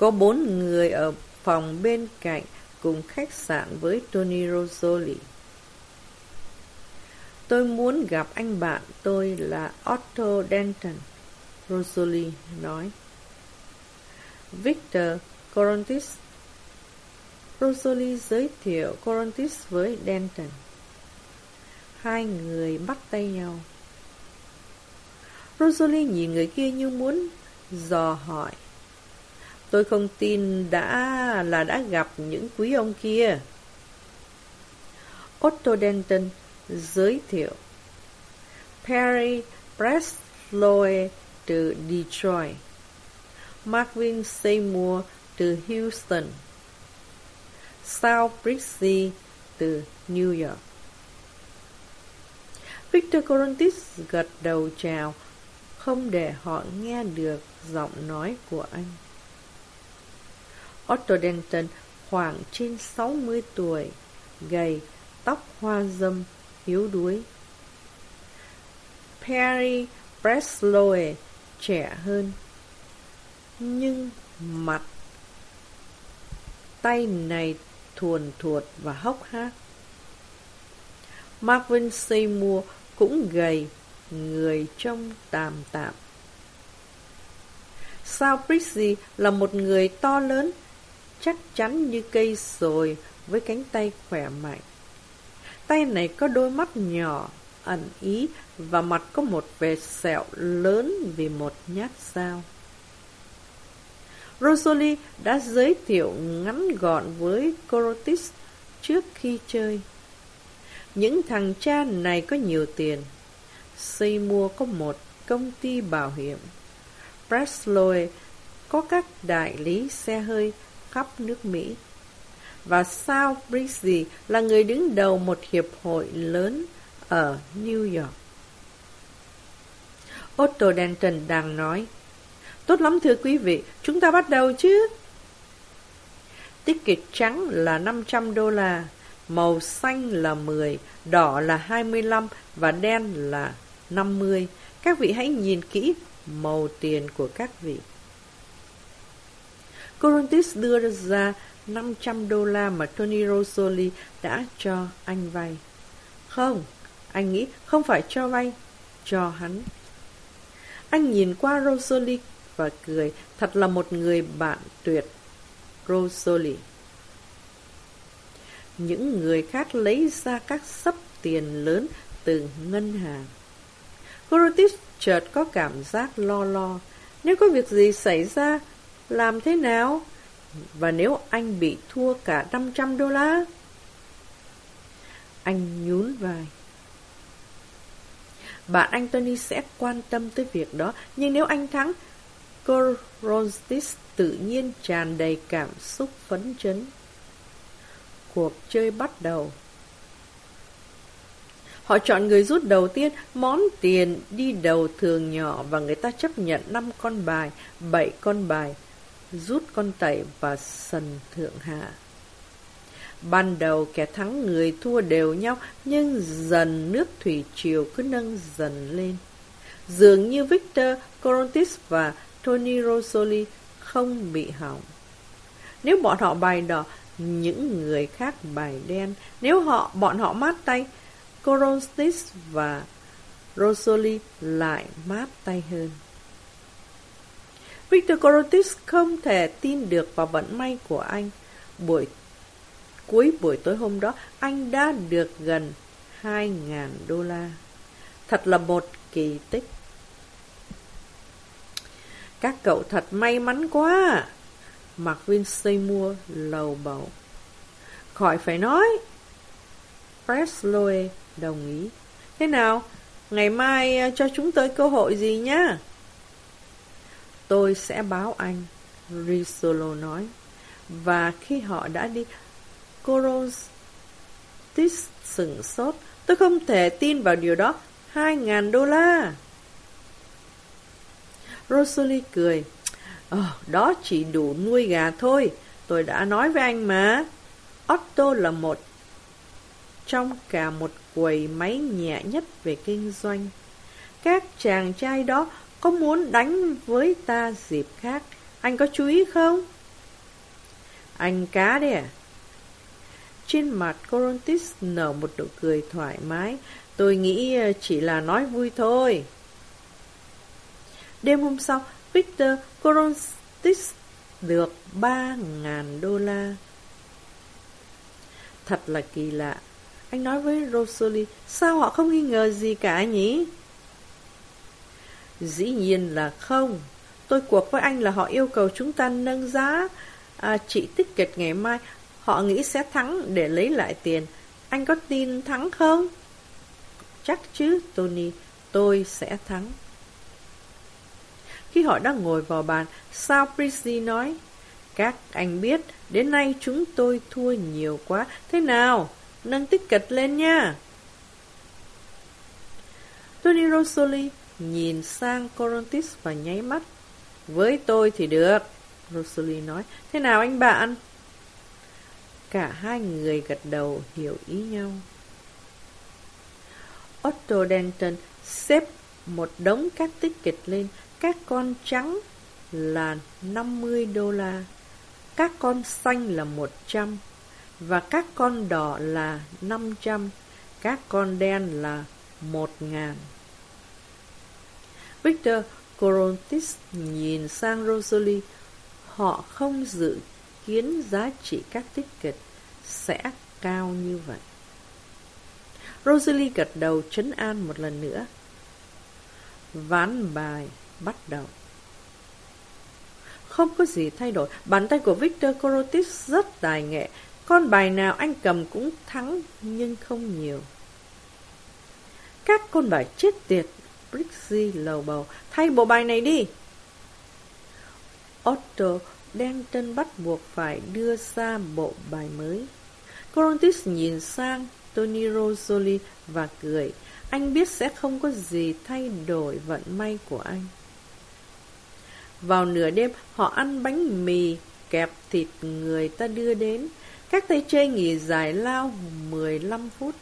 Có bốn người ở phòng bên cạnh cùng khách sạn với Tony Rosoli. Tôi muốn gặp anh bạn tôi là Otto Denton, Rosoli nói. Victor Corontis Rosoli giới thiệu Corontis với Denton. Hai người bắt tay nhau. Rosalie nhìn người kia như muốn dò hỏi. Tôi không tin đã là đã gặp những quý ông kia. Otto Denton giới thiệu. Perry Breslow từ Detroit. Marvin Seymour từ Houston. Sal Brixey từ New York. Victor Corontis gật đầu chào, không để họ nghe được giọng nói của anh. Otto Denton khoảng trên 60 tuổi, gầy, tóc hoa dâm, yếu đuối. Perry Breslow trẻ hơn, nhưng mặt tay này thuần thuột và hốc hác. Marvin Seymour cũng gầy, người trông tạm tạm. Sao Prissy là một người to lớn, chắc chắn như cây sồi với cánh tay khỏe mạnh. Tay này có đôi mắt nhỏ, ẩn ý và mặt có một vệt sẹo lớn vì một nhát dao. Rosalie đã giới thiệu ngắn gọn với Corotis trước khi chơi. Những thằng cha này có nhiều tiền. Xây mua có một công ty bảo hiểm. Breslow có các đại lý xe hơi khắp nước Mỹ. Và Sal Brizzy là người đứng đầu một hiệp hội lớn ở New York. Otto Denton đang nói, Tốt lắm thưa quý vị, chúng ta bắt đầu chứ. Ticket trắng là 500 đô la, màu xanh là 10, đỏ là 25 và đen là 50. Các vị hãy nhìn kỹ màu tiền của các vị. Corontis đưa ra 500 đô la mà Tony Rosoli đã cho anh vay. Không, anh nghĩ không phải cho vay, cho hắn. Anh nhìn qua Rosoli và cười, thật là một người bạn tuyệt. Rosoli những người khác lấy ra các sấp tiền lớn từ ngân hàng. Corotis chợt có cảm giác lo lo. Nếu có việc gì xảy ra, làm thế nào? Và nếu anh bị thua cả 500 đô la? Anh nhún vai. Bạn anh Tony sẽ quan tâm tới việc đó, nhưng nếu anh thắng, Corotis tự nhiên tràn đầy cảm xúc phấn chấn cuộc chơi bắt đầu. Họ chọn người rút đầu tiên, món tiền đi đầu thường nhỏ và người ta chấp nhận 5 con bài, 7 con bài, rút con tẩy và sần thượng hạ. Ban đầu kẻ thắng người thua đều nhau, nhưng dần nước thủy triều cứ nâng dần lên. Dường như Victor Corontis và Tony Rosoli không bị hỏng. Nếu bọn họ bài đỏ, những người khác bài đen. Nếu họ bọn họ mát tay, Corontis và Rosoli lại mát tay hơn. Victor Corotis không thể tin được vào vận may của anh. Buổi cuối buổi tối hôm đó, anh đã được gần 2.000 đô la. Thật là một kỳ tích. Các cậu thật may mắn quá. Mạc Vin Seymour lầu bầu. Khỏi phải nói. Presloe đồng ý. Thế nào? Ngày mai cho chúng tôi cơ hội gì nhá? Tôi sẽ báo anh, Risolo nói. Và khi họ đã đi, Coros Tis sửng sốt. Tôi không thể tin vào điều đó. Hai ngàn đô la. Rosalie cười. Ờ, đó chỉ đủ nuôi gà thôi. Tôi đã nói với anh mà. Otto là một trong cả một quầy máy nhẹ nhất về kinh doanh. Các chàng trai đó có muốn đánh với ta dịp khác, anh có chú ý không? Anh cá đấy à? Trên mặt Corontis nở một nụ cười thoải mái. Tôi nghĩ ờ, chỉ là nói vui thôi. Đêm hôm sau, Victor Corontis được 3.000 đô la. Thật là kỳ lạ. Anh nói với Rosalie, sao họ không nghi ngờ gì cả nhỉ? Dĩ nhiên là không. Tôi cuộc với anh là họ yêu cầu chúng ta nâng giá à, trị tích kịch ngày mai. Họ nghĩ sẽ thắng để lấy lại tiền. Anh có tin thắng không? Chắc chứ, Tony. Tôi sẽ thắng. Khi họ đang ngồi vào bàn, sao Prissy nói, Các anh biết, đến nay chúng tôi thua nhiều quá. Thế nào? Nâng tích kịch lên nha. Tony Rosoli nhìn sang Corontis và nháy mắt. Với tôi thì được, Rosalie nói. Thế nào anh bạn? Cả hai người gật đầu hiểu ý nhau. Otto Denton xếp một đống các tích kịch lên. Các con trắng là 50 đô la, các con xanh là 100, và các con đỏ là 500, các con đen là 1 ngàn. Victor Corontis nhìn sang Rosalie. Họ không dự kiến giá trị các ticket sẽ cao như vậy. Rosalie gật đầu chấn an một lần nữa. Ván bài bắt đầu. Không có gì thay đổi, bàn tay của Victor Corotis rất tài nghệ. Con bài nào anh cầm cũng thắng, nhưng không nhiều. Các con bài chết tiệt, Brixie lầu bầu, thay bộ bài này đi. Otto đang trên bắt buộc phải đưa ra bộ bài mới. Corontis nhìn sang Tony Rosoli và cười. Anh biết sẽ không có gì thay đổi vận may của anh. Vào nửa đêm, họ ăn bánh mì, kẹp thịt người ta đưa đến. Các tay chơi nghỉ giải lao 15 phút.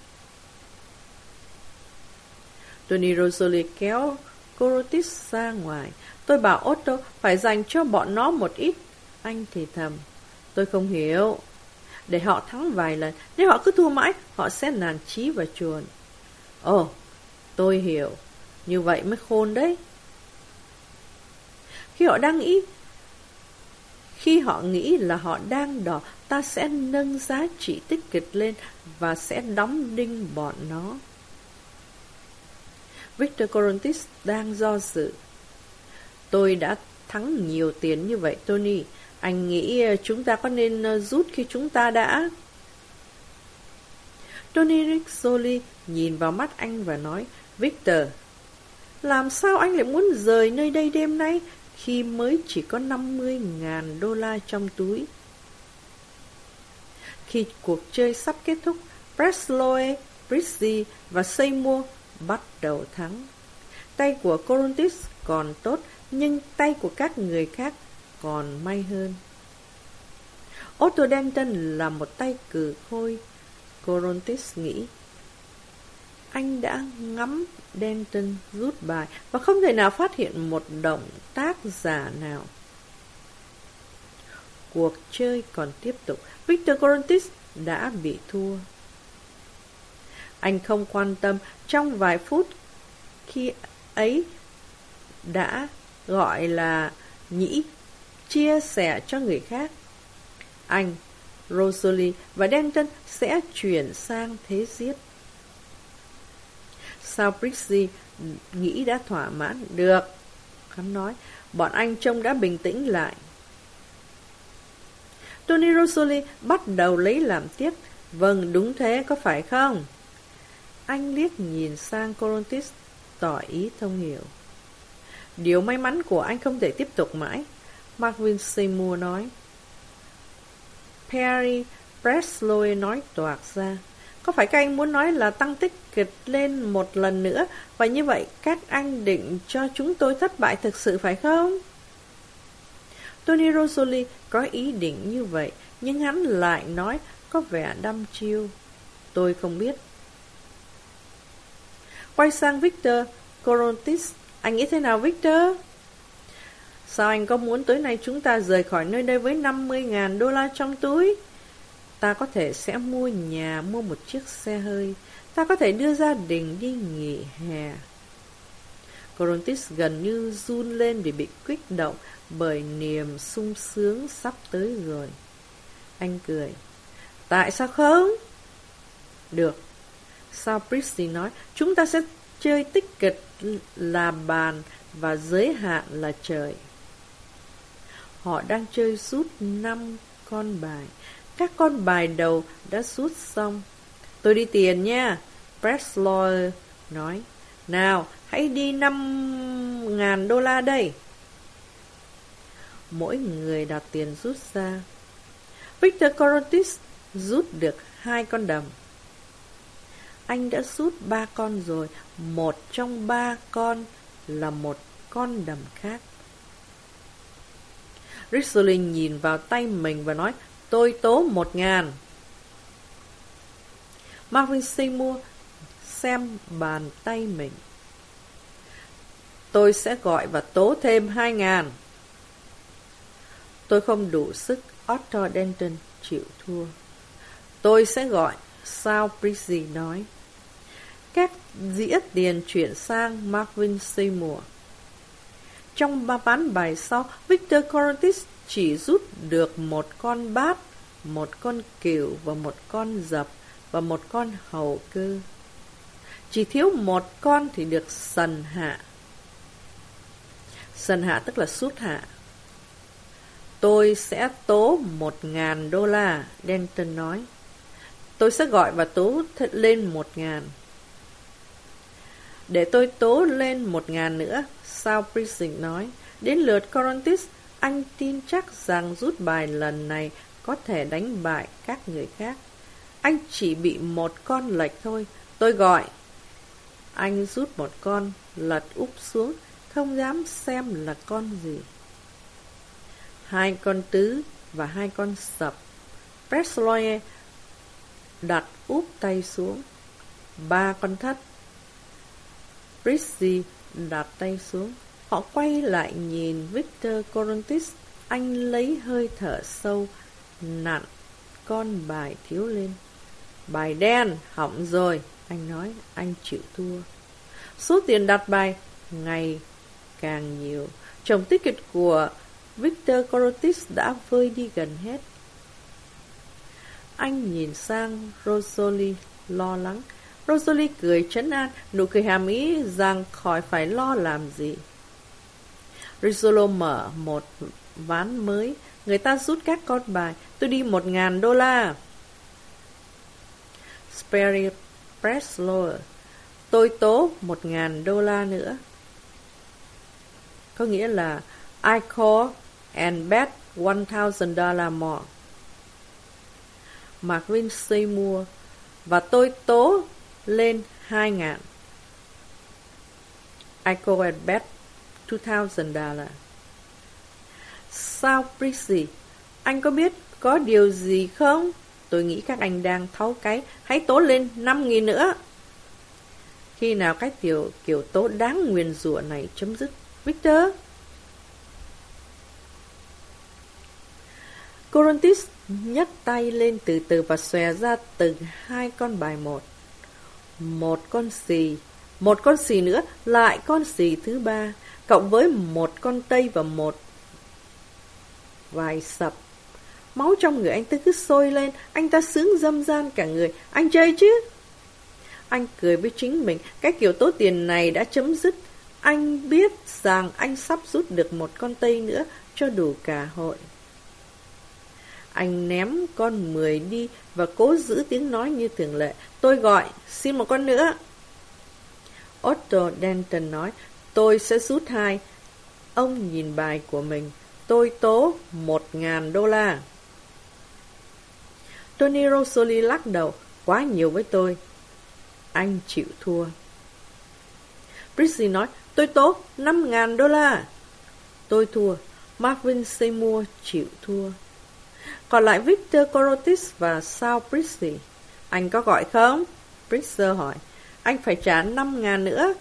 Tony Rosalie kéo Corotis ra ngoài. Tôi bảo Otto phải dành cho bọn nó một ít. Anh thì thầm. Tôi không hiểu. Để họ thắng vài lần. Nếu họ cứ thua mãi, họ sẽ nản chí và chuồn. Ồ, tôi hiểu. Như vậy mới khôn đấy. Khi họ đang nghĩ khi họ nghĩ là họ đang đỏ, ta sẽ nâng giá trị tích kịch lên và sẽ đóng đinh bọn nó. Victor Corontis đang do dự. Tôi đã thắng nhiều tiền như vậy, Tony. Anh nghĩ ờ, chúng ta có nên ờ, rút khi chúng ta đã... Tony Rizzoli nhìn vào mắt anh và nói, Victor, làm sao anh lại muốn rời nơi đây đêm nay khi mới chỉ có 50.000 đô la trong túi? Khi cuộc chơi sắp kết thúc, Bresloe, Brizzy và Seymour bắt đầu thắng. Tay của Corontis còn tốt, nhưng tay của các người khác còn may hơn. Otto Denton là một tay cử khôi, Corontis nghĩ. Anh đã ngắm Denton rút bài và không thể nào phát hiện một động tác giả nào. Cuộc chơi còn tiếp tục. Victor Corontis đã bị thua. Anh không quan tâm trong vài phút khi ấy đã gọi là nhĩ chia sẻ cho người khác. Anh, Rosalie và Denton sẽ chuyển sang thế giết. Sao Brixie nghĩ đã thỏa mãn? Được. Hắn nói, bọn anh trông đã bình tĩnh lại. Tony Rosalie bắt đầu lấy làm tiếc. Vâng, đúng thế, có phải không? Anh liếc nhìn sang Corontis, tỏ ý thông hiểu. Điều may mắn của anh không thể tiếp tục mãi, Marvin Seymour nói. Perry Presley nói toạc ra. Có phải các anh muốn nói là tăng tích kịch lên một lần nữa và như vậy các anh định cho chúng tôi thất bại thực sự phải không? Tony Rosoli có ý định như vậy nhưng hắn lại nói có vẻ đăm chiêu. Tôi không biết. Quay sang Victor Corontis. Anh nghĩ thế nào Victor? Sao anh có muốn tối nay chúng ta rời khỏi nơi đây với 50.000 đô la trong túi? Ta có thể sẽ mua nhà, mua một chiếc xe hơi. Ta có thể đưa gia đình đi nghỉ hè. Corontis gần như run lên vì bị kích động bởi niềm sung sướng sắp tới rồi. Anh cười. Tại sao không? Được. Sao Prissy nói, chúng ta sẽ chơi tích cực là bàn và giới hạn là trời. Họ đang chơi rút năm con bài. Các con bài đầu đã rút xong. Tôi đi tiền nha. Presloy nói. Nào, hãy đi năm ngàn đô la đây. Mỗi người đặt tiền rút ra. Victor Corotis rút được hai con đầm. Anh đã rút ba con rồi, một trong ba con là một con đầm khác. Rizzling nhìn vào tay mình và nói, tôi tố một ngàn. Marvin Seymour xem bàn tay mình. Tôi sẽ gọi và tố thêm hai ngàn. Tôi không đủ sức, Otto Denton chịu thua. Tôi sẽ gọi, sao Prissy nói diễn tiền chuyển sang Marvin Seymour. Trong ba ván bài sau, Victor Corontis chỉ rút được một con bát, một con cừu và một con dập và một con hầu cơ. Chỉ thiếu một con thì được sần hạ. Sần hạ tức là sút hạ. Tôi sẽ tố một ngàn đô la, Denton nói. Tôi sẽ gọi và tố lên một ngàn. Để tôi tố lên một ngàn nữa, sao prising nói. Đến lượt Corontis, anh tin chắc rằng rút bài lần này có thể đánh bại các người khác. Anh chỉ bị một con lệch thôi. Tôi gọi. Anh rút một con, lật úp xuống, không dám xem là con gì. Hai con tứ và hai con sập. Presley đặt úp tay xuống. Ba con thất. Prissy đặt tay xuống. Họ quay lại nhìn Victor Corontis. Anh lấy hơi thở sâu, nặn con bài thiếu lên. Bài đen, hỏng rồi. Anh nói, anh chịu thua. Số tiền đặt bài ngày càng nhiều. Chồng ticket của Victor Corotis đã vơi đi gần hết. Anh nhìn sang Rosalie lo lắng. Rosalie cười chấn an, nụ cười hàm ý rằng khỏi phải lo làm gì. Rizzolo mở một ván mới. Người ta rút các con bài. Tôi đi một ngàn đô la. Sperry Preslower. Tôi tố một ngàn đô la nữa. Có nghĩa là I call and bet one thousand dollar more. Marvin Seymour và tôi tố lên hai ngàn. I call and bet two thousand dollar. Sao Prissy? Anh có biết có điều gì không? Tôi nghĩ các anh đang tháo cái. Hãy tố lên năm nghìn nữa. Khi nào cái kiểu, kiểu tố đáng nguyền rủa này chấm dứt? Victor? Corontis nhấc tay lên từ từ và xòe ra từng hai con bài một. Một con xì, một con xì nữa, lại con xì thứ ba, cộng với một con tây và một vài sập. Máu trong người anh ta cứ sôi lên, anh ta sướng dâm gian cả người. Anh chơi chứ? Anh cười với chính mình, cái kiểu tố tiền này đã chấm dứt. Anh biết rằng anh sắp rút được một con tây nữa cho đủ cả hội. Anh ném con mười đi và cố giữ tiếng nói như thường lệ. Tôi gọi, xin một con nữa. Otto Denton nói, tôi sẽ rút hai. Ông nhìn bài của mình. Tôi tố một ngàn đô la. Tony Rosoli lắc đầu, quá nhiều với tôi. Anh chịu thua. Prissy nói, tôi tố năm ngàn đô la. Tôi thua. Marvin Seymour chịu thua. Còn lại Victor Corotis và Sao Prissy. Anh có gọi không? Bridger hỏi. Anh phải trả 5 ngàn nữa.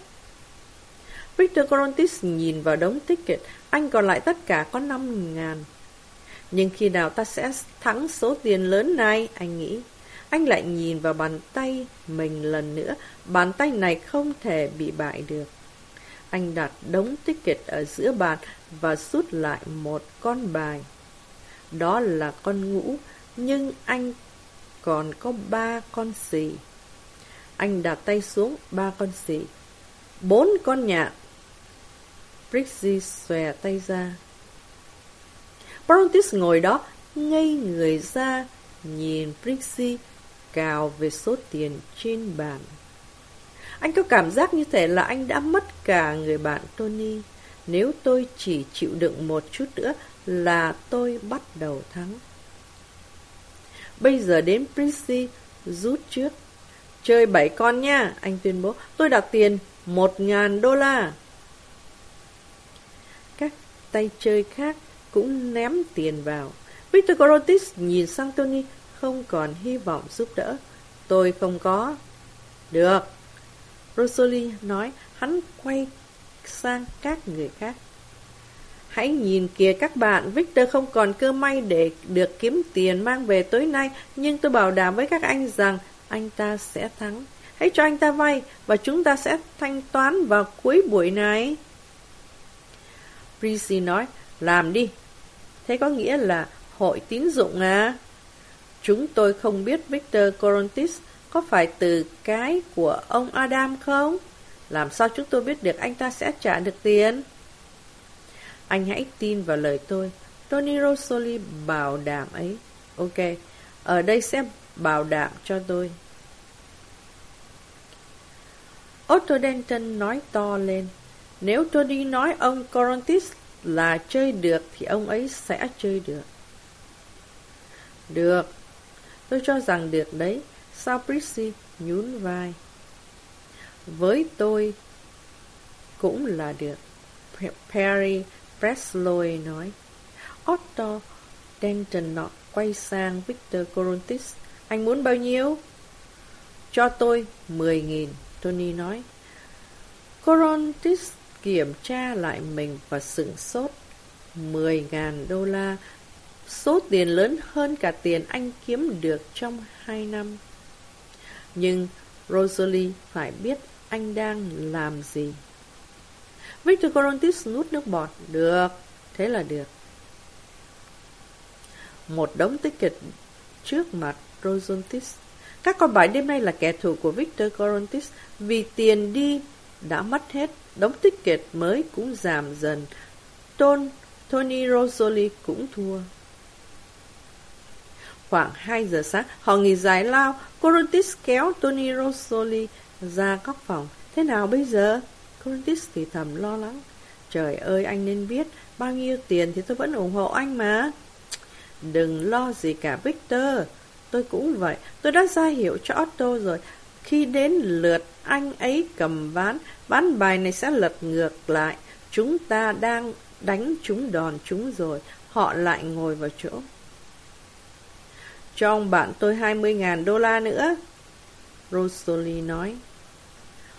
Victor Corontis nhìn vào đống ticket. Anh còn lại tất cả có 5 ngàn. Nhưng khi nào ta sẽ thắng số tiền lớn này, anh nghĩ. Anh lại nhìn vào bàn tay mình lần nữa. Bàn tay này không thể bị bại được. Anh đặt đống ticket ở giữa bàn và rút lại một con bài. Đó là con ngũ, nhưng anh còn có ba con xì. Anh đặt tay xuống ba con xì. Bốn con nhạn. Brixie xòe tay ra. Brontis ngồi đó, ngây người ra, nhìn Brixie cào về số tiền trên bàn. Anh có cảm giác như thể là anh đã mất cả người bạn Tony. Nếu tôi chỉ chịu đựng một chút nữa là tôi bắt đầu thắng. Bây giờ đến Prissy rút trước. Chơi bảy con nha, anh tuyên bố. Tôi đặt tiền một ngàn đô la. Các tay chơi khác cũng ném tiền vào. Victor Corotis nhìn sang Tony không còn hy vọng giúp đỡ. Tôi không có. Được. Rosalie nói, hắn quay sang các người khác. Hãy nhìn kìa các bạn, Victor không còn cơ may để được kiếm tiền mang về tối nay, nhưng tôi bảo đảm với các anh rằng anh ta sẽ thắng. Hãy cho anh ta vay và chúng ta sẽ thanh toán vào cuối buổi này. Prissy nói, làm đi. Thế có nghĩa là hội tín dụng à? Chúng tôi không biết Victor Corontis có phải từ cái của ông Adam không? Làm sao chúng tôi biết được anh ta sẽ trả được tiền? Anh hãy tin vào lời tôi. Tony Rosoli bảo đảm ấy. Ok, ở đây sẽ bảo đảm cho tôi. Otto Denton nói to lên. Nếu Tony nói ông Corontis là chơi được thì ông ấy sẽ chơi được. Được. Tôi cho rằng được đấy. Sao Prissy nhún vai. Với tôi cũng là được. Perry Presley nói. Otto Denton nọ quay sang Victor Corontis. Anh muốn bao nhiêu? Cho tôi 10.000, Tony nói. Corontis kiểm tra lại mình và sửng sốt. 10.000 đô la, số tiền lớn hơn cả tiền anh kiếm được trong 2 năm. Nhưng Rosalie phải biết anh đang làm gì. Victor Corontis nút nước bọt. Được, thế là được. Một đống ticket trước mặt Rosantis. Các con bài đêm nay là kẻ thù của Victor Corontis vì tiền đi đã mất hết. Đống ticket mới cũng giảm dần. Tôn, Tony Rosoli cũng thua. Khoảng 2 giờ sáng, họ nghỉ giải lao. Corontis kéo Tony Rosoli ra góc phòng. Thế nào bây giờ? Curtis thì thầm lo lắng. Trời ơi, anh nên biết, bao nhiêu tiền thì tôi vẫn ủng hộ anh mà. Đừng lo gì cả Victor. Tôi cũng vậy, tôi đã ra hiệu cho Otto rồi. Khi đến lượt anh ấy cầm ván, ván bài này sẽ lật ngược lại. Chúng ta đang đánh chúng đòn chúng rồi, họ lại ngồi vào chỗ. Cho ông bạn tôi 20.000 đô la nữa. Rosalie nói.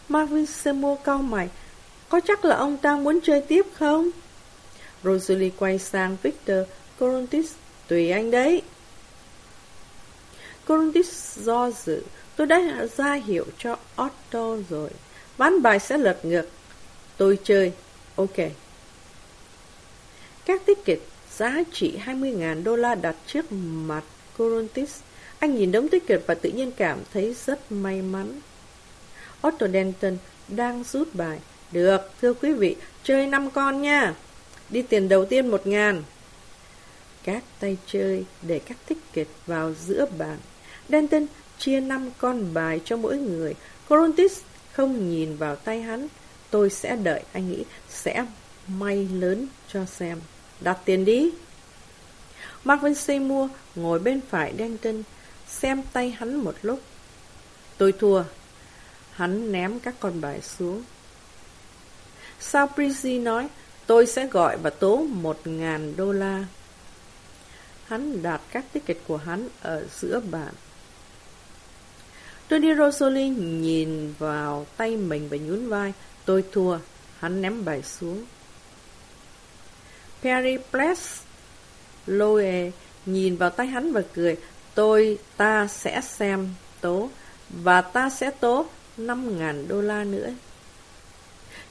Marvin Seymour cau mày. Có chắc là ông ta muốn chơi tiếp không? Rosalie quay sang Victor Corontis. Tùy anh đấy. Corontis do dự. Tôi đã ra hiệu cho Otto rồi. Ván bài sẽ lật ngược. Tôi chơi. Ok. Các ticket giá trị 20.000 đô la đặt trước mặt Corontis. Anh nhìn đống ticket và tự nhiên cảm thấy rất may mắn. Otto Denton đang rút bài. Được, thưa quý vị, chơi 5 con nha. Đi tiền đầu tiên một ngàn. Các tay chơi để các kịch vào giữa bàn. Denton chia 5 con bài cho mỗi người. Corontis không nhìn vào tay hắn. Tôi sẽ đợi, anh nghĩ, sẽ may lớn cho xem. Đặt tiền đi. Marvin Seymour ngồi bên phải Denton, xem tay hắn một lúc. Tôi thua, Hắn ném các con bài xuống. Sao Prissy nói, tôi sẽ gọi và tố một ngàn đô la. Hắn đặt các ticket của hắn ở giữa bàn. Tony Rosoli nhìn vào tay mình và nhún vai. Tôi thua. Hắn ném bài xuống. Perry Pless Loe nhìn vào tay hắn và cười. Tôi, ta sẽ xem tố. Và ta sẽ tố 5.000 đô la nữa.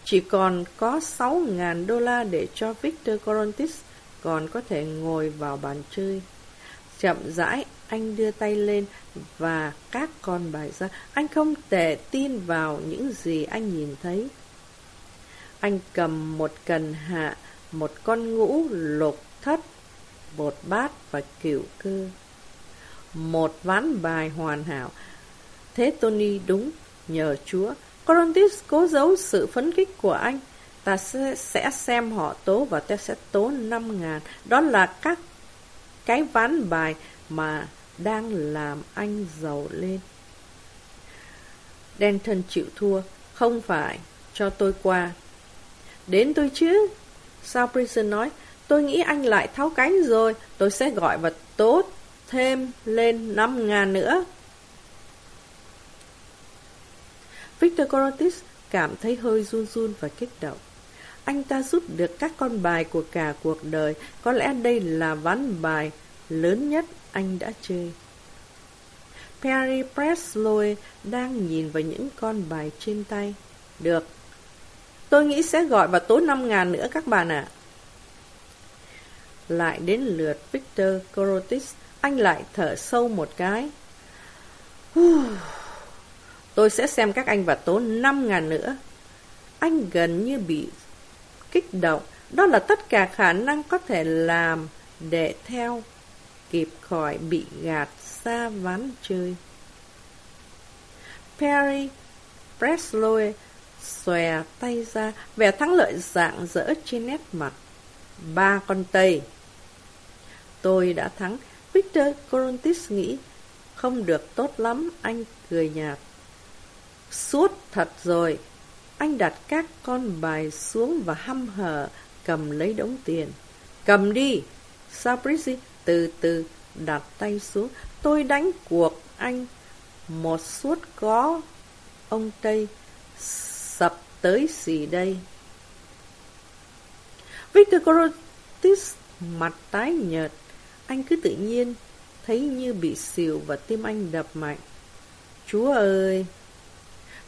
Chỉ còn có 6.000 đô la để cho Victor Corontis còn có thể ngồi vào bàn chơi. Chậm rãi, anh đưa tay lên và các con bài ra. Anh không thể tin vào những gì anh nhìn thấy. Anh cầm một cần hạ, một con ngũ lục thất, một bát và kiểu cơ. Một ván bài hoàn hảo. Thế Tony đúng, nhờ Chúa. Corontis cố giấu sự phấn khích của anh. Ta sẽ, sẽ xem họ tố và ta sẽ tố 5 ngàn. Đó là các cái ván bài mà đang làm anh giàu lên. Denton chịu thua, không phải, cho tôi qua. Đến tôi chứ. Sao Prison nói, tôi nghĩ anh lại tháo cánh rồi, tôi sẽ gọi và tốt thêm lên 5 ngàn nữa. Victor Corotis cảm thấy hơi run run và kích động. Anh ta rút được các con bài của cả cuộc đời, có lẽ đây là ván bài lớn nhất anh đã chơi. Perry Presley đang nhìn vào những con bài trên tay. Được. Tôi nghĩ sẽ gọi vào tối 5 ngàn nữa các bạn ạ. Lại đến lượt Victor Corotis, anh lại thở sâu một cái. Tôi sẽ xem các anh và tốn 5 ngàn nữa. Anh gần như bị kích động. Đó là tất cả khả năng có thể làm để theo kịp khỏi bị gạt xa ván chơi. Perry Presley xòe tay ra, vẻ thắng lợi dạng dỡ trên nét mặt. Ba con Tây. Tôi đã thắng. Victor Corontis nghĩ, không được tốt lắm, anh cười nhạt. Suốt thật rồi. Anh đặt các con bài xuống và hăm hở cầm lấy đống tiền. Cầm đi. Sabrisi từ từ đặt tay xuống. Tôi đánh cuộc anh. Một suốt có, ông Tây, sập tới xì đây. Victor Corotis mặt tái nhợt. Anh cứ tự nhiên thấy như bị xỉu và tim anh đập mạnh. Chúa ơi!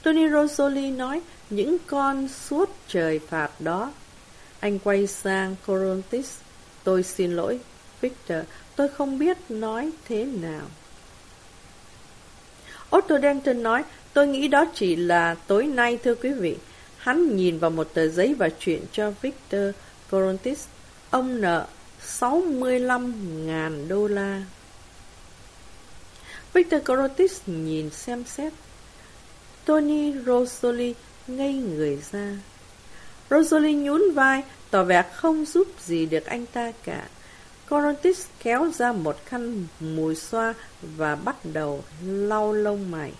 Tony Rosoli nói những con suốt trời phạt đó. Anh quay sang Corontis. Tôi xin lỗi, Victor, tôi không biết nói thế nào. Otto Denton nói, tôi nghĩ đó chỉ là tối nay thưa quý vị. Hắn nhìn vào một tờ giấy và chuyển cho Victor Corontis. Ông nợ 65.000 đô la. Victor Corontis nhìn xem xét. Tony Rosoli ngây người ra. Rosoli nhún vai, tỏ vẻ không giúp gì được anh ta cả. Corontis kéo ra một khăn mùi xoa và bắt đầu lau lông mày.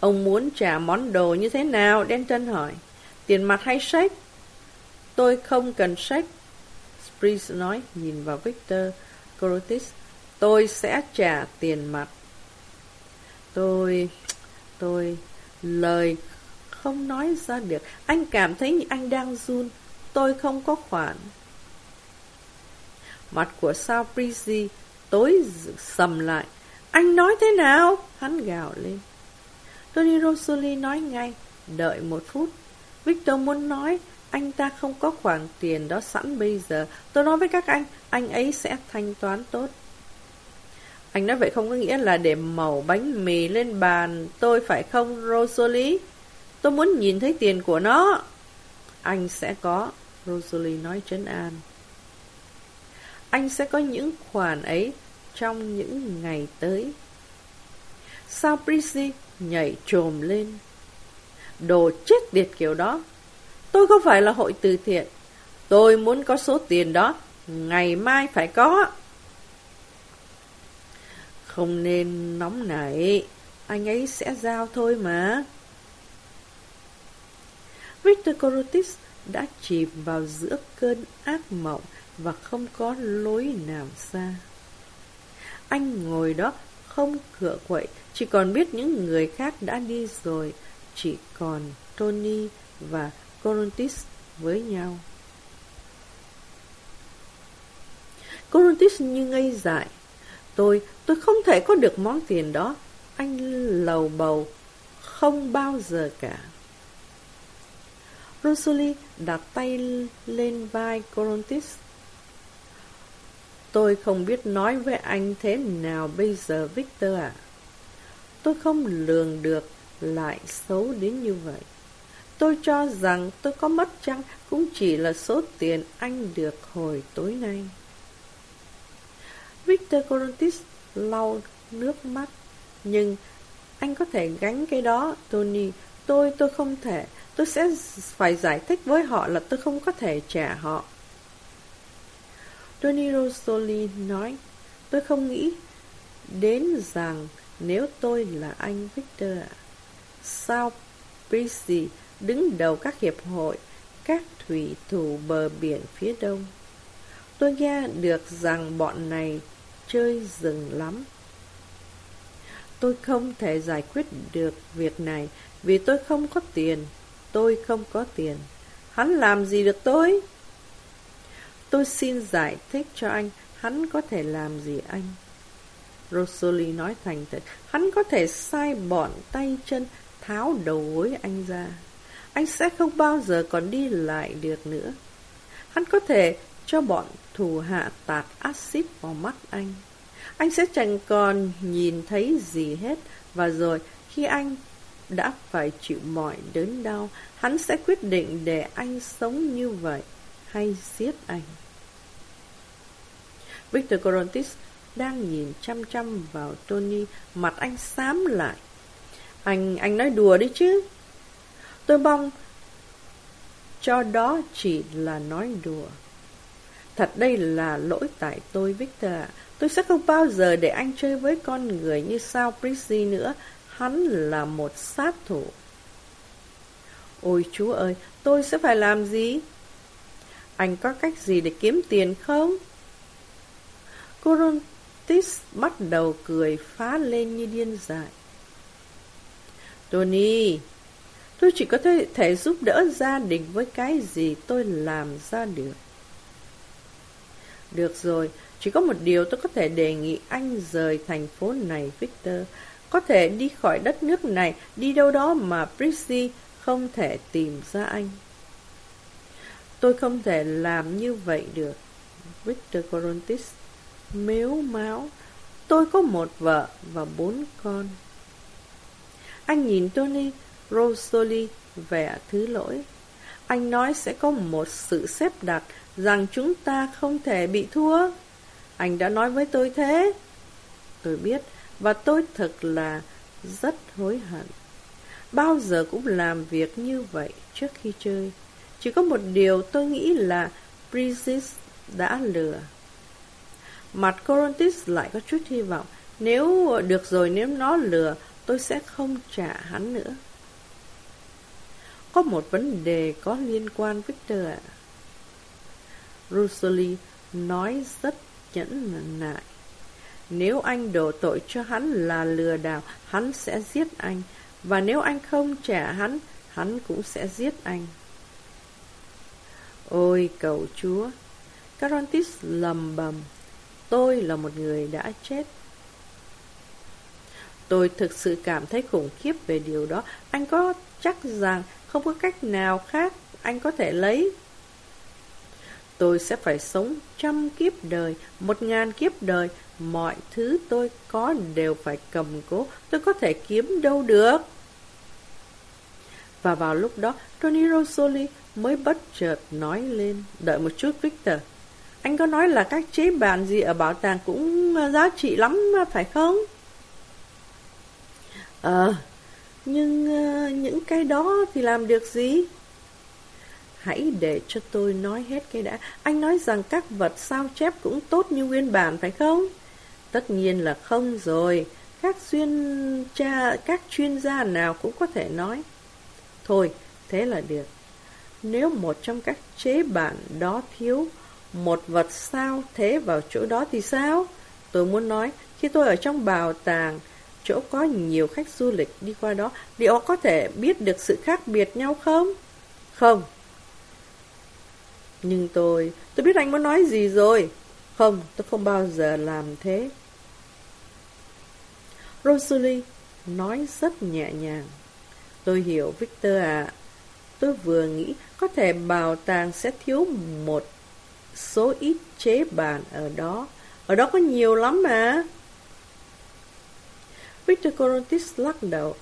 Ông muốn trả món đồ như thế nào? Denton hỏi. Tiền mặt hay sách? Tôi không cần sách. Spritz nói, nhìn vào Victor Corotis. Tôi sẽ trả tiền mặt. Tôi... tôi... lời không nói ra được. Anh cảm thấy anh đang run. Tôi không có khoản. Mặt của Sao Prissy tối sầm lại. Anh nói thế nào? Hắn gào lên. Tony Rosalie nói ngay. Đợi một phút. Victor muốn nói anh ta không có khoản tiền đó sẵn bây giờ. Tôi nói với các anh, anh ấy sẽ thanh toán tốt. Anh nói vậy không có nghĩa là để màu bánh mì lên bàn tôi phải không, Rosalie? Tôi muốn nhìn thấy tiền của nó. Anh sẽ có, Rosalie nói trấn an. Anh sẽ có những khoản ấy trong những ngày tới. Sao Prissy nhảy trồm lên. Đồ chết tiệt kiểu đó. Tôi không phải là hội từ thiện. Tôi muốn có số tiền đó. Ngày mai phải có. Không nên nóng nảy, anh ấy sẽ giao thôi mà. Victor Corotis đã chìm vào giữa cơn ác mộng và không có lối nào xa. Anh ngồi đó không cựa quậy, chỉ còn biết những người khác đã đi rồi, chỉ còn Tony và Corontis với nhau. Corontis như ngây dại. Tôi, tôi không thể có được món tiền đó. Anh lầu bầu, không bao giờ cả. Rosalie đặt tay lên vai Corontis. Tôi không biết nói với anh thế nào bây giờ Victor ạ. Tôi không lường được lại xấu đến như vậy. Tôi cho rằng tôi có mất chăng cũng chỉ là số tiền anh được hồi tối nay. Victor Corontis lau nước mắt. Nhưng anh có thể gánh cái đó, Tony. Tôi, tôi không thể. Tôi sẽ phải giải thích với họ là tôi không có thể trả họ. Tony Rosoli nói, tôi không nghĩ đến rằng nếu tôi là anh Victor ạ. Sao Prissy đứng đầu các hiệp hội, các thủy thủ bờ biển phía đông. Tôi nghe được rằng bọn này chơi rừng lắm. Tôi không thể giải quyết được việc này vì tôi không có tiền. Tôi không có tiền. Hắn làm gì được tôi? Tôi xin giải thích cho anh, hắn có thể làm gì anh? Rosalie nói thành thật, hắn có thể sai bọn tay chân tháo đầu gối anh ra. Anh sẽ không bao giờ còn đi lại được nữa. Hắn có thể cho bọn thù hạ tạt axit vào mắt anh. Anh sẽ chẳng còn nhìn thấy gì hết, và rồi khi anh đã phải chịu mọi đớn đau, hắn sẽ quyết định để anh sống như vậy hay giết anh. Victor Corontis đang nhìn chăm chăm vào Tony, mặt anh xám lại. Anh, anh nói đùa đấy chứ. Tôi mong cho đó chỉ là nói đùa. Thật đây là lỗi tại tôi, Victor ạ. Tôi sẽ không bao giờ để anh chơi với con người như sao Prissy nữa. Hắn là một sát thủ. Ôi chúa ơi, tôi sẽ phải làm gì? Anh có cách gì để kiếm tiền không? Corontis bắt đầu cười phá lên như điên dại. Tony, tôi chỉ có thể, thể giúp đỡ gia đình với cái gì tôi làm ra được. Được rồi, chỉ có một điều tôi có thể đề nghị anh rời thành phố này, Victor. Có thể đi khỏi đất nước này, đi đâu đó mà Prissy không thể tìm ra anh. Tôi không thể làm như vậy được. Victor Corontis mếu máu. Tôi có một vợ và bốn con. Anh nhìn Tony Rosoli vẻ thứ lỗi. Anh nói sẽ có một sự xếp đặt rằng chúng ta không thể bị thua. Anh đã nói với tôi thế. Tôi biết, và tôi thật là rất hối hận. Bao giờ cũng làm việc như vậy trước khi chơi. Chỉ có một điều tôi nghĩ là Bridges đã lừa. Mặt Corontis lại có chút hy vọng. Nếu được rồi, nếu nó lừa, tôi sẽ không trả hắn nữa. Có một vấn đề có liên quan Victor ạ. À. Rosalie nói rất nhẫn nại. Nếu anh đổ tội cho hắn là lừa đảo, hắn sẽ giết anh. Và nếu anh không trả hắn, hắn cũng sẽ giết anh. Ôi cầu chúa! Carontis lầm bầm. Tôi là một người đã chết. Tôi thực sự cảm thấy khủng khiếp về điều đó. Anh có chắc rằng không có cách nào khác anh có thể lấy Tôi sẽ phải sống trăm kiếp đời, một ngàn kiếp đời, mọi thứ tôi có đều phải cầm cố, tôi có thể kiếm đâu được. Và vào lúc đó, Tony Rosoli mới bất chợt nói lên, đợi một chút Victor. Anh có nói là các chế bản gì ở bảo tàng cũng giá trị lắm, phải không? Ờ, nhưng uh, những cái đó thì làm được gì? Hãy để cho tôi nói hết cái đã. Anh nói rằng các vật sao chép cũng tốt như nguyên bản phải không? Tất nhiên là không rồi. Các chuyên gia các chuyên gia nào cũng có thể nói. Thôi, thế là được. Nếu một trong các chế bản đó thiếu một vật sao thế vào chỗ đó thì sao? Tôi muốn nói, Khi tôi ở trong bảo tàng, chỗ có nhiều khách du lịch đi qua đó, liệu họ có thể biết được sự khác biệt nhau không? Không. Nhưng tôi, tôi biết anh muốn nói gì rồi. Không, tôi không bao giờ làm thế. Rosalie nói rất nhẹ nhàng. Tôi hiểu Victor ạ. Tôi vừa nghĩ có thể bảo tàng sẽ thiếu một số ít chế bàn ở đó. Ở đó có nhiều lắm mà. Victor Corontis lắc đầu.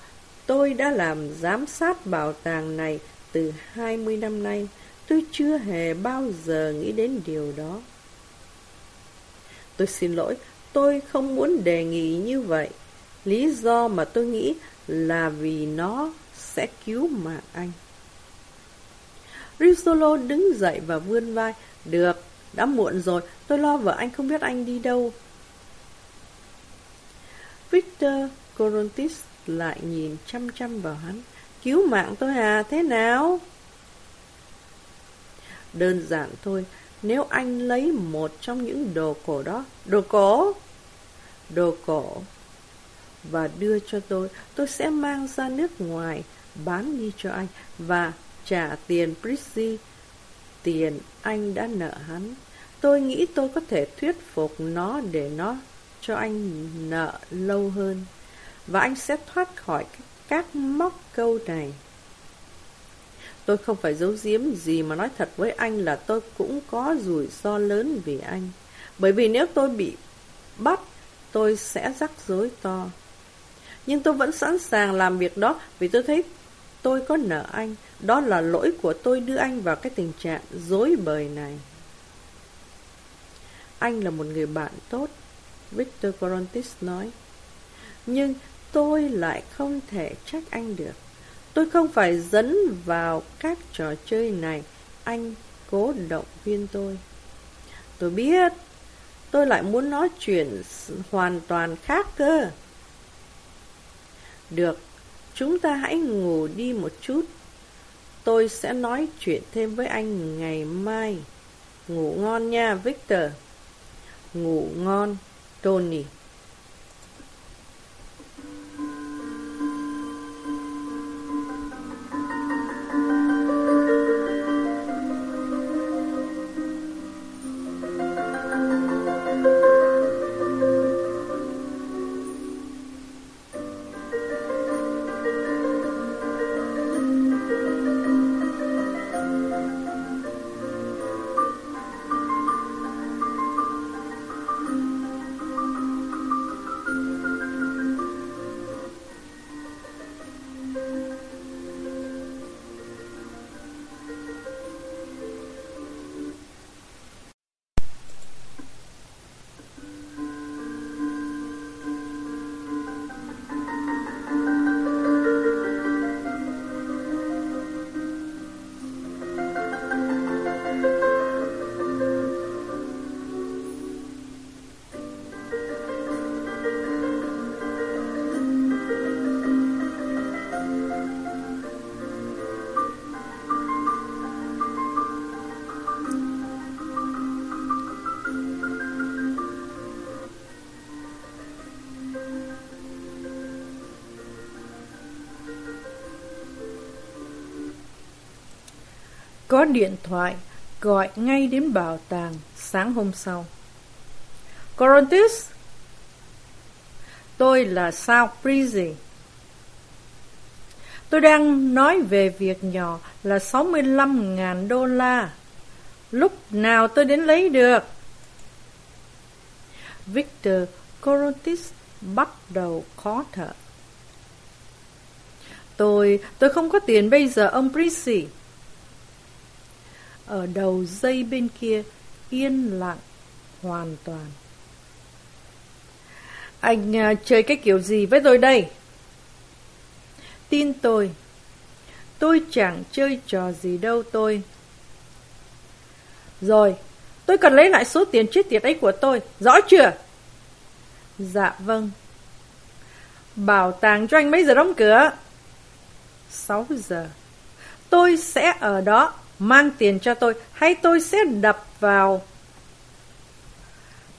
Tôi đã làm giám sát bảo tàng này từ 20 năm nay. Tôi chưa hề bao giờ nghĩ đến điều đó. Tôi xin lỗi, tôi không muốn đề nghị như vậy. Lý do mà tôi nghĩ là vì nó sẽ cứu mạng anh. Rizzolo đứng dậy và vươn vai. Được, đã muộn rồi, tôi lo vợ anh không biết anh đi đâu. Victor Corontis lại nhìn chăm chăm vào hắn. Cứu mạng tôi à, thế nào? Đơn giản thôi, nếu anh lấy một trong những đồ cổ đó, đồ cổ, đồ cổ, và đưa cho tôi, tôi sẽ mang ra nước ngoài, bán đi cho anh, và trả tiền Prissy, tiền anh đã nợ hắn. Tôi nghĩ tôi có thể thuyết phục nó để nó cho anh nợ lâu hơn, và anh sẽ thoát khỏi các móc câu này. Tôi không phải giấu giếm gì mà nói thật với anh là tôi cũng có rủi ro lớn vì anh. Bởi vì nếu tôi bị bắt, tôi sẽ rắc rối to. Nhưng tôi vẫn sẵn sàng làm việc đó vì tôi thấy tôi có nợ anh. Đó là lỗi của tôi đưa anh vào cái tình trạng dối bời này. Anh là một người bạn tốt, Victor Corontis nói. Nhưng tôi lại không thể trách anh được. Tôi không phải dẫn vào các trò chơi này, anh cố động viên tôi. Tôi biết, tôi lại muốn nói chuyện hoàn toàn khác cơ. Được, chúng ta hãy ngủ đi một chút. Tôi sẽ nói chuyện thêm với anh ngày mai. Ngủ ngon nha, Victor. Ngủ ngon, Tony. Có điện thoại, gọi ngay đến bảo tàng sáng hôm sau. Corontis, tôi là Sao Breezy. Tôi đang nói về việc nhỏ là 65.000 đô la. Lúc nào tôi đến lấy được? Victor Corontis bắt đầu khó thở. Tôi, tôi không có tiền bây giờ ông Prissy. Ở đầu dây bên kia Yên lặng Hoàn toàn. Anh uh, chơi cái kiểu gì với tôi đây? Tin tôi. Tôi chẳng chơi trò gì đâu tôi. Rồi Tôi cần lấy lại số tiền chết tiệt ấy của tôi. Rõ chưa? Dạ vâng. Bảo tàng cho anh mấy giờ đóng cửa? 6 giờ. Tôi sẽ ở đó mang tiền cho tôi hay tôi sẽ đập vào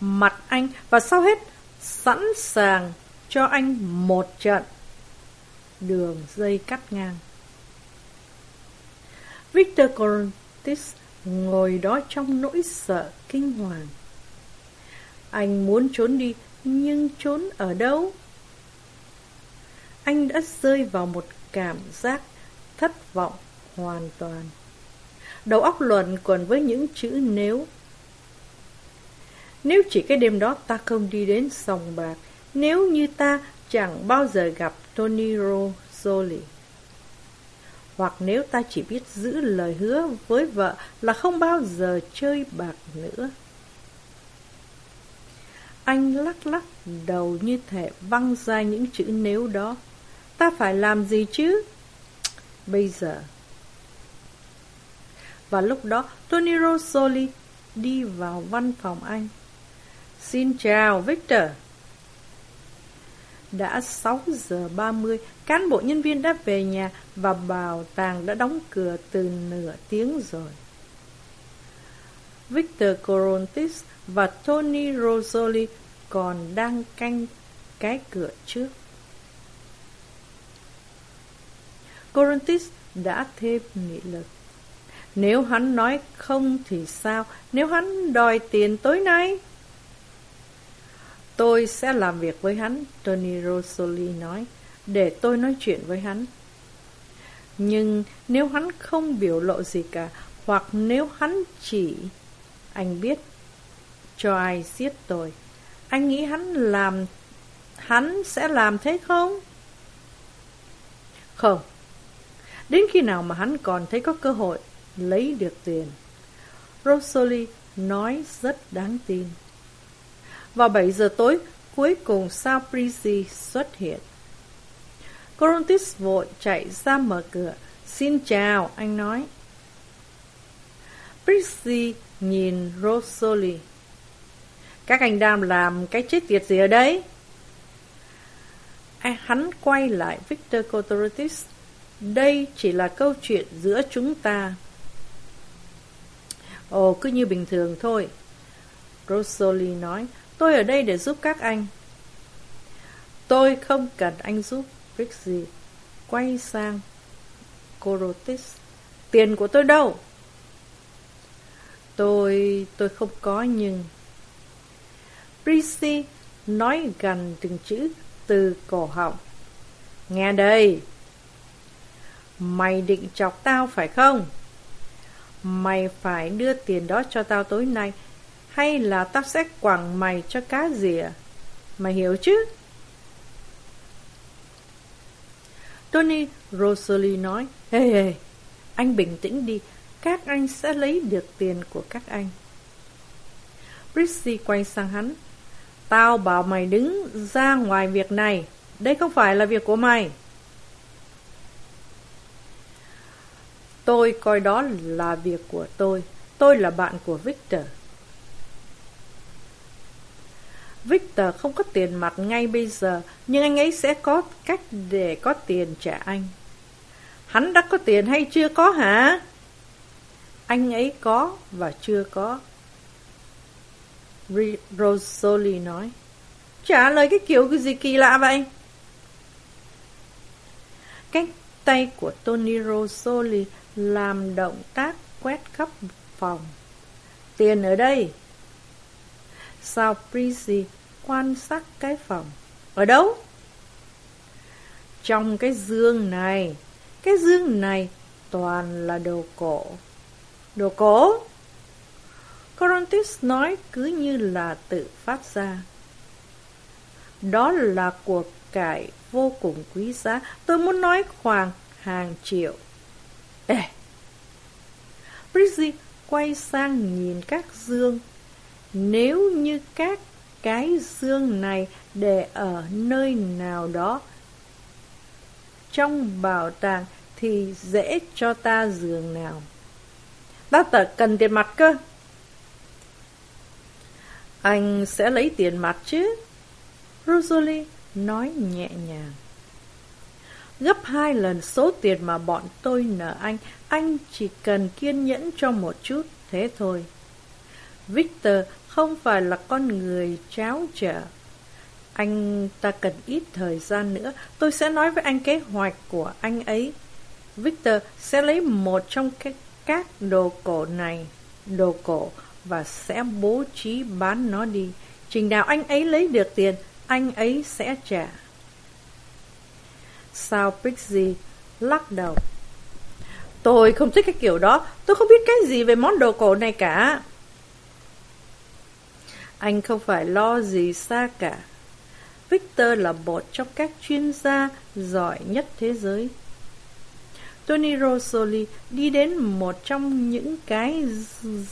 mặt anh và sau hết Sẵn sàng cho anh một trận. Đường dây cắt ngang. Victor Corontis ngồi đó trong nỗi sợ kinh hoàng. Anh muốn trốn đi, nhưng trốn ở đâu? Anh đã rơi vào một cảm giác thất vọng hoàn toàn. Đầu óc luận còn với những chữ nếu. Nếu chỉ cái đêm đó ta không đi đến sòng bạc, nếu như ta chẳng bao giờ gặp Tony Rosoli. Hoặc nếu ta chỉ biết giữ lời hứa với vợ là không bao giờ chơi bạc nữa. Anh lắc lắc đầu như thể văng ra những chữ nếu đó. Ta phải làm gì chứ? Bây giờ. Và lúc đó, Tony Rosoli đi vào văn phòng anh. Xin chào, Victor. Đã 6 giờ 30, cán bộ nhân viên đã về nhà và bảo tàng đã đóng cửa từ nửa tiếng rồi. Victor Corontis và Tony Rosoli còn đang canh cái cửa trước. Corontis đã thêm nghị lực. Nếu hắn nói không thì sao? Nếu hắn đòi tiền tối nay? Tôi sẽ làm việc với hắn, Tony Rosoli nói, để tôi nói chuyện với hắn. Nhưng nếu hắn không biểu lộ gì cả, hoặc nếu hắn chỉ... Anh biết cho ai giết tôi. Anh nghĩ hắn làm... Hắn sẽ làm thế không? Không. Đến khi nào mà hắn còn thấy có cơ hội lấy được tiền. Rosalie nói rất đáng tin. Vào 7 giờ tối, cuối cùng sao Prissy xuất hiện. Corontis vội chạy ra mở cửa. Xin chào, anh nói. Prissy nhìn Rosalie. Các anh đang làm cái chết tiệt gì ở đấy? À, hắn quay lại Victor Cotoritis. Đây chỉ là câu chuyện giữa chúng ta. Ồ, cứ như bình thường thôi. Rosalie nói, tôi ở đây để giúp các anh. Tôi không cần anh giúp, Rixie. Quay sang Corotis. Tiền của tôi đâu? Tôi... tôi không có nhưng... Prissy nói gần từng chữ từ cổ họng. Nghe đây! Mày định chọc tao phải không? Mày phải đưa tiền đó cho tao tối nay, Hay là tao sẽ quẳng mày cho cá rỉa Mày hiểu chứ? Tony Rosalie nói Hề hề Anh bình tĩnh đi, Các anh sẽ lấy được tiền của các anh. Prissy quay sang hắn, Tao bảo mày đứng ra ngoài việc này, Đây không phải là việc của mày. Tôi coi đó là việc của tôi. Tôi là bạn của Victor. Victor không có tiền mặt ngay bây giờ, nhưng anh ấy sẽ có cách để có tiền trả anh. Hắn đã có tiền hay chưa có hả? Anh ấy có và chưa có. Rosalie nói. Trả lời cái kiểu cái gì kỳ lạ vậy? cánh tay của Tony Rosoli làm động tác quét khắp phòng. Tiền ở đây. Sao Prissy quan sát cái phòng? Ở đâu? Trong cái dương này. Cái dương này toàn là đồ cổ. Đồ cổ? Corontis nói cứ như là tự phát ra. Đó là cuộc cải vô cùng quý giá. Tôi muốn nói khoảng hàng triệu. Ê! Brizzy quay sang nhìn các dương. Nếu như các cái dương này để ở nơi nào đó trong bảo tàng thì dễ cho ta giường nào. Ta tờ cần tiền mặt cơ. Anh sẽ lấy tiền mặt chứ? Rosalie nói nhẹ nhàng gấp hai lần số tiền mà bọn tôi nợ anh, anh chỉ cần kiên nhẫn cho một chút, thế thôi. Victor không phải là con người cháo trở. Anh ta cần ít thời gian nữa, tôi sẽ nói với anh kế hoạch của anh ấy. Victor sẽ lấy một trong các, các đồ cổ này, đồ cổ, và sẽ bố trí bán nó đi. Trình nào anh ấy lấy được tiền, anh ấy sẽ trả. Sao Pixie lắc đầu. Tôi không thích cái kiểu đó, tôi không biết cái gì về món đồ cổ này cả. Anh không phải lo gì xa cả. Victor là một trong các chuyên gia giỏi nhất thế giới. Tony Rosoli đi đến một trong những cái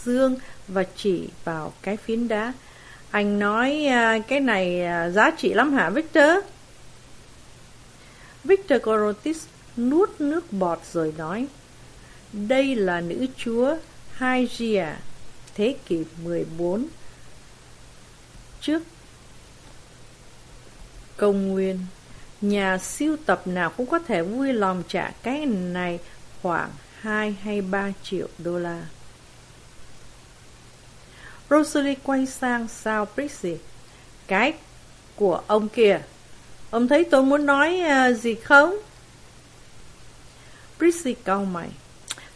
dương và chỉ vào cái phiến đá. Anh nói à, cái này à, giá trị lắm hả Victor? Victor Corotis nuốt nước bọt rồi nói, Đây là nữ chúa Hygia, thế kỷ 14 trước công nguyên. Nhà siêu tập nào cũng có thể vui lòng trả cái này khoảng 2 hay 3 triệu đô la. Rosalie quay sang sao Brixie Cái của ông kia. Ông thấy tôi muốn nói uh, gì không? Prissy cau mày.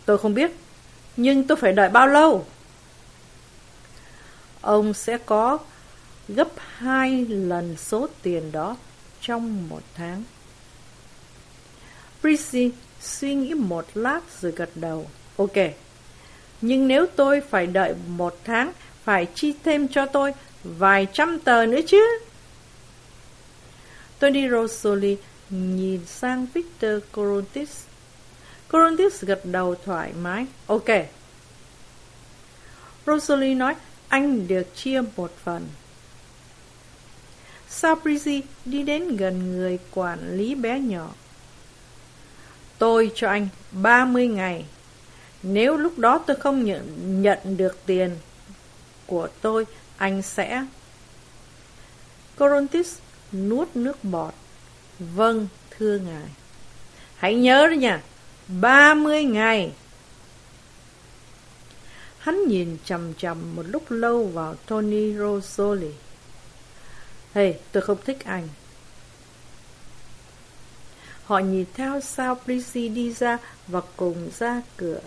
Tôi không biết, nhưng tôi phải đợi bao lâu? Ông sẽ có gấp hai lần số tiền đó trong một tháng. Prissy suy nghĩ một lát rồi gật đầu. Ok, nhưng nếu tôi phải đợi một tháng, phải chi thêm cho tôi vài trăm tờ nữa chứ. Tony Rosoli nhìn sang Victor Corontis. Corontis gật đầu thoải mái. Ok. Rosoli nói, anh được chia một phần. Sabrizi đi đến gần người quản lý bé nhỏ. Tôi cho anh 30 ngày. Nếu lúc đó tôi không nhận, nhận được tiền của tôi, anh sẽ... Corontis nuốt nước bọt. Vâng, thưa ngài. Hãy nhớ đó nha, 30 ngày. Hắn nhìn chầm chầm một lúc lâu vào Tony Rosoli. Hey, tôi không thích anh. Họ nhìn theo sao Prissy đi ra và cùng ra cửa.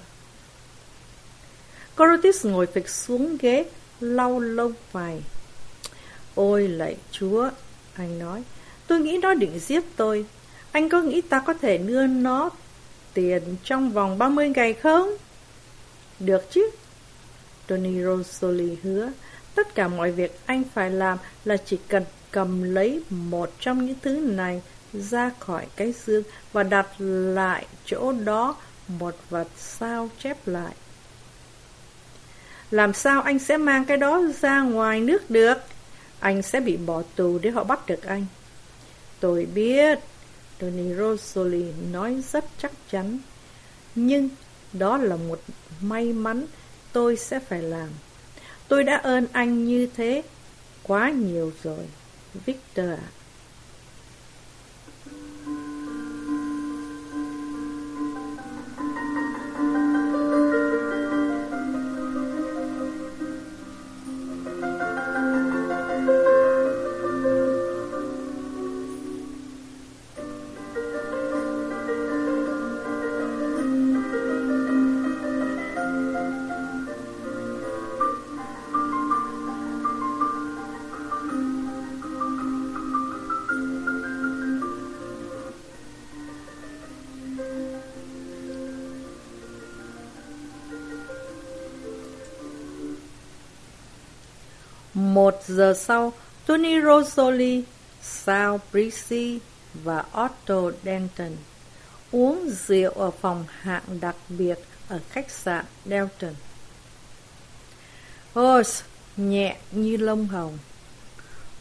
Corotis ngồi phịch xuống ghế, lau lông vài. Ôi lạy chúa, anh nói, tôi nghĩ nó định giết tôi. Anh có nghĩ ta có thể đưa nó tiền trong vòng 30 ngày không? Được chứ? Tony Rosoli hứa. Tất cả mọi việc anh phải làm là chỉ cần cầm lấy một trong những thứ này ra khỏi cái xương và đặt lại chỗ đó một vật sao chép lại. Làm sao anh sẽ mang cái đó ra ngoài nước được? Anh sẽ bị bỏ tù để họ bắt được anh. Tôi biết, Tony Rosoli nói rất chắc chắn. Nhưng đó là một may mắn tôi sẽ phải làm. Tôi đã ơn anh như thế quá nhiều rồi, Victor ạ. Giờ sau, Tony Rosoli, Sal Prissy và Otto Denton uống rượu ở phòng hạng đặc biệt ở khách sạn Delton. Horse nhẹ như lông hồng.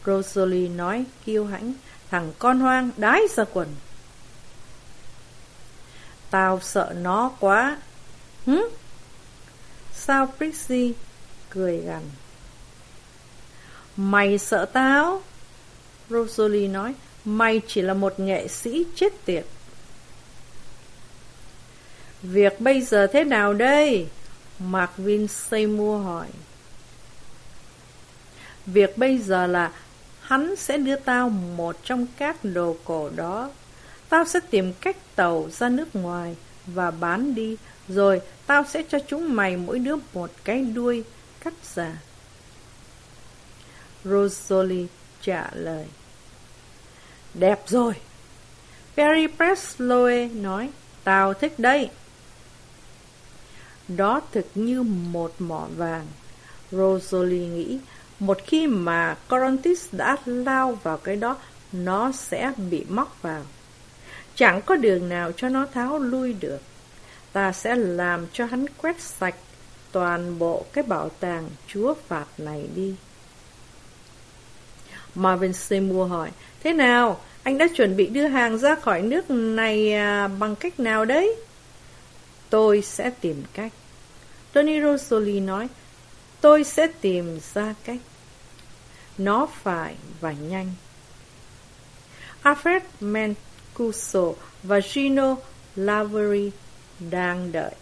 Rosalie nói kiêu hãnh, thằng con hoang đái ra quần. Tao sợ nó quá. Hứ? Sao Prissy cười gằn. Mày sợ tao? Rosalie nói, mày chỉ là một nghệ sĩ chết tiệt. Việc bây giờ thế nào đây? Mark Vin Seymour hỏi. Việc bây giờ là hắn sẽ đưa tao một trong các đồ cổ đó. Tao sẽ tìm cách tàu ra nước ngoài và bán đi, rồi tao sẽ cho chúng mày mỗi đứa một cái đuôi cắt giả. Rosalie trả lời. Đẹp rồi. Perry Presloe nói, tao thích đây. Đó thực như một mỏ vàng. Rosalie nghĩ, một khi mà Corontis đã lao vào cái đó, nó sẽ bị móc vào. Chẳng có đường nào cho nó tháo lui được. Ta sẽ làm cho hắn quét sạch toàn bộ cái bảo tàng chúa phạt này đi. Marvin Seymour hỏi, thế nào, anh đã chuẩn bị đưa hàng ra khỏi nước này à, bằng cách nào đấy? Tôi sẽ tìm cách. Tony Rosoli nói, tôi sẽ tìm ra cách. Nó phải và nhanh. Alfred Mancuso và Gino Lavery đang đợi.